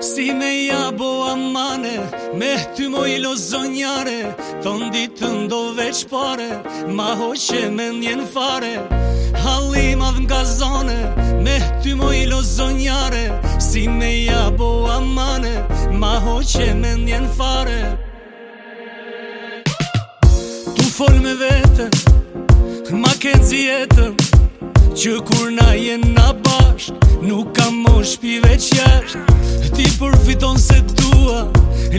Si me jabo amane, me ty mo i lo zonjare Të ndo veç pare, ma hoqe me njen fare Halim adh nga zone, me ty mo i zonjare Si me jabo amane, ma hoqe me njen fare Tu fol me vetën, ma ke nëzjetën Që kur na jena bashk Nuk kam mosh veç jasht Ti përfiton se tua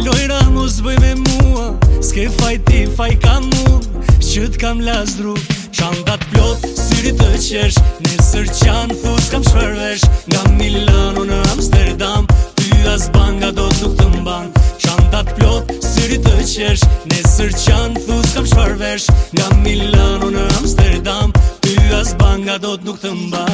Lojra mos bëj me mua Ske faj ti faj kam mund Që t'kam lasdru Qandat plot, syri të qesh Nesër qan, fus kam shpërvesh Nga Milano në Amsterdam Ty as banga do t'nuk të mban Qandat plot, syri të qesh Nesër qan, fus kam shpërvesh Nga Milano në Amsterdam tot nuk të mbaj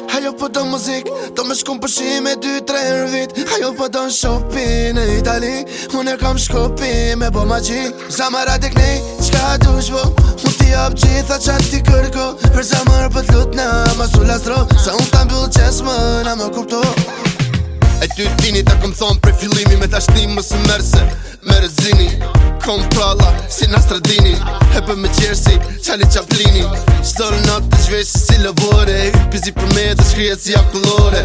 vesh Hajo po do muzik Do me shkum përshi me dy tre vit Ajo po do në shopping në Itali Mune kam shkopi me bo ma qi Zamara të knej Qka du shbo Mu ti ap gjitha qa ti kërko Për zamar pët po lut në ma su lastro Sa un tam mbull qes më në më kupto E ty tini ta këm thonë prej filimi Me ta shtimë më së mërse Merzini kom prolla Si na stradini Hepe me qërë si qali qaplini Qdo në nëtë të zhveshë si lëbore Hypi zi për me dhe shkrije si akullore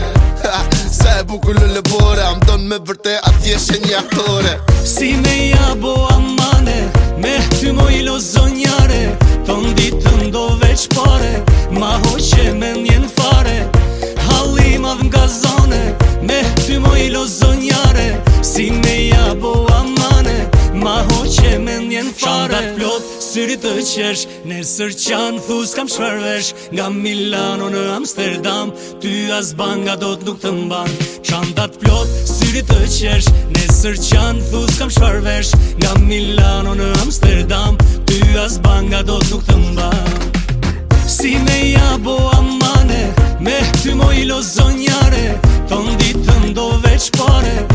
Sa e buku lullë bore Am donë me vërte atë jeshe një aktore Si me jabo amane Me ty mo ilo zonjare Ton ditën do veç pare Ma hoqe me njen fare Halim nga gazone Me ty mo ilo zonjare Si me jabo amane Gjak plot, syri të qesh Në qanë, thus kam shfarvesh Nga Milano në Amsterdam Ty as banga do të nuk të mban Shandat plot, syri të qesh Në qanë, thus kam shfarvesh Nga Milano në Amsterdam Ty as banga do të nuk të mban Si me ja bo amane Me ty mo i Ton ditë ndo veç pare